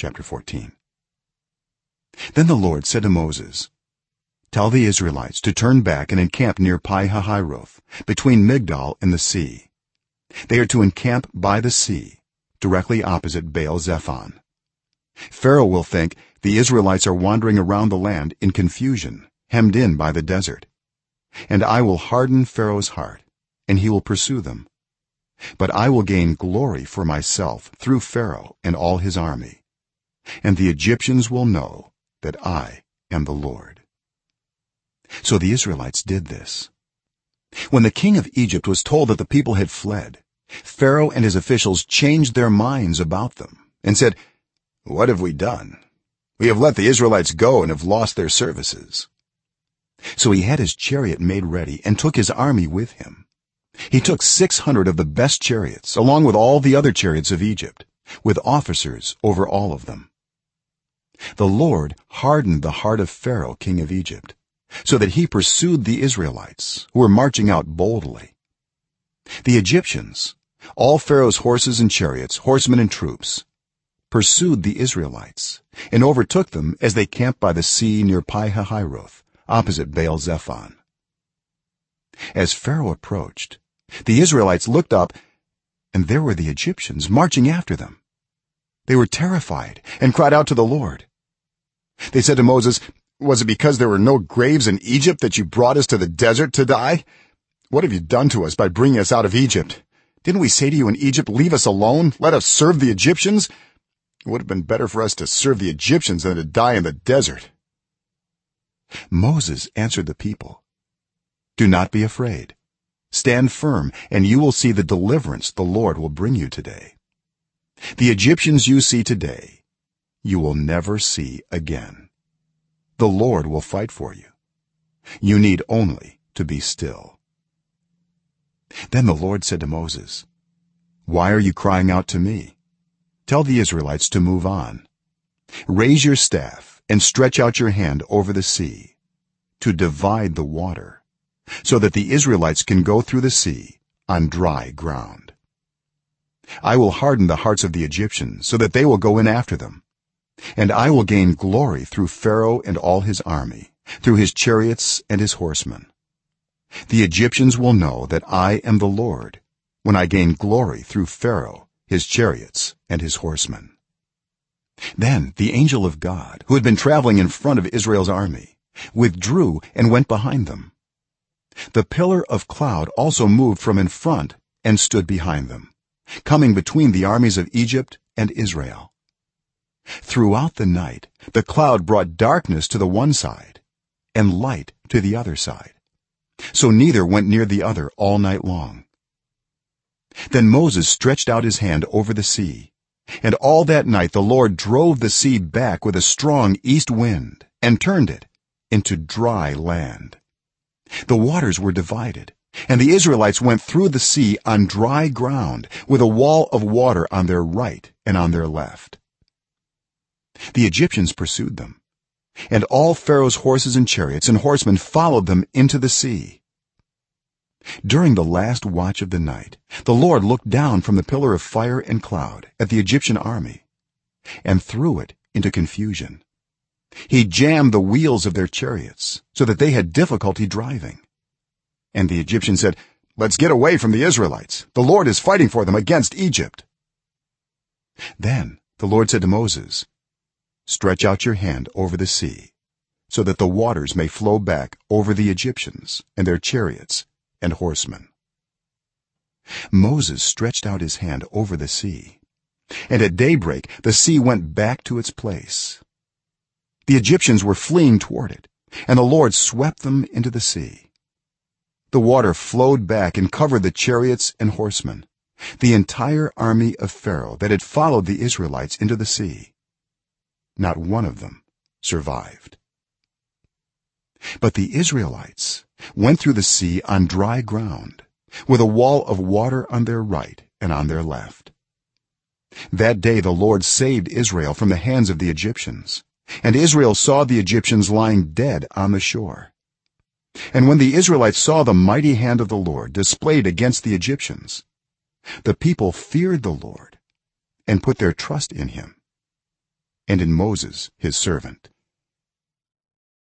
chapter 14 then the lord said to moses tell the israelites to turn back and encamp near pi-hahiroth between migdol and the sea. They are to encamp by the sea directly opposite baal-zephon pharaoh will think the israelites are wandering around the land in confusion hemmed in by the desert. And i will harden pharaoh's heart and he will pursue them. But i will gain glory for myself through pharaoh and all his army and the egyptians will know that i am the lord. So the israelites did this. When the king of egypt was told that the people had fled pharaoh and his officials changed their minds about them and said what have we done? We have let the israelites go and have lost their services. So he had his chariot made ready and took his army with him. He took 600 of the best chariots along with all the other chariots of egypt with officers over all of them the lord hardened the heart of pharaoh king of egypt so that he pursued the israelites who were marching out boldly. The egyptians all pharaoh's horses and chariots horsemen and troops pursued the israelites and overtook them as they camped by the sea near pi-hahiroth opposite baal-zephon as pharaoh approached the israelites looked up and there were the egyptians marching after them. They were terrified and cried out to the lord they said to moses was it because there were no graves in egypt that you brought us to the desert to die? What have you done to us by bringing us out of egypt? Didn't we say to you in egypt leave us alone. Let us serve the egyptians it would have been better for us to serve the egyptians than to die in the desert. Moses answered the people do not be afraid. Stand firm and you will see the deliverance the lord will bring you today. The egyptians you see today you will never see again. The lord will fight for you. You need only to be still. Then the lord said to moses why are you crying out to me? Tell the israelites to move on. Raise your staff and stretch out your hand over the sea to divide the water so that the israelites can go through the sea on dry ground. I will harden the hearts of the egyptians so that they will go in after them and i will gain glory through pharaoh and all his army through his chariots and his horsemen. The egyptians will know that i am the lord when i gain glory through pharaoh his chariots and his horsemen. Then the angel of god who had been traveling in front of israel's army withdrew and went behind them. The pillar of cloud also moved from in front and stood behind them coming between the armies of egypt and israel throughout the night the cloud brought darkness to the one side and light to the other side. So neither went near the other all night long. Then moses stretched out his hand over the sea and all that night the lord drove the sea back with a strong east wind and turned it into dry land. The waters were divided and the israelites went through the sea on dry ground with a wall of water on their right and on their left the egyptians pursued them. And all pharaoh's horses and chariots and horsemen followed them into the sea. During the last watch of the night the lord looked down from the pillar of fire and cloud at the egyptian army and threw it into confusion. He jammed the wheels of their chariots so that they had difficulty driving. And the egyptians said let's get away from the israelites. The lord is fighting for them against egypt. Then the lord said to moses stretch out your hand over the sea so that the waters may flow back over the egyptians and their chariots and horsemen. Moses stretched out his hand over the sea and at daybreak the sea went back to its place. The egyptians were fleeing toward it and the lord swept them into the sea. The water flowed back and covered the chariots and horsemen the entire army of pharaoh that had followed the israelites into the sea not one of them survived. But the israelites went through the sea on dry ground with a wall of water on their right and on their left. That day the lord saved israel from the hands of the egyptians and israel saw the egyptians lying dead on the shore. And when the israelites saw the mighty hand of the lord displayed against the egyptians the people feared the lord and put their trust in him and in moses his servant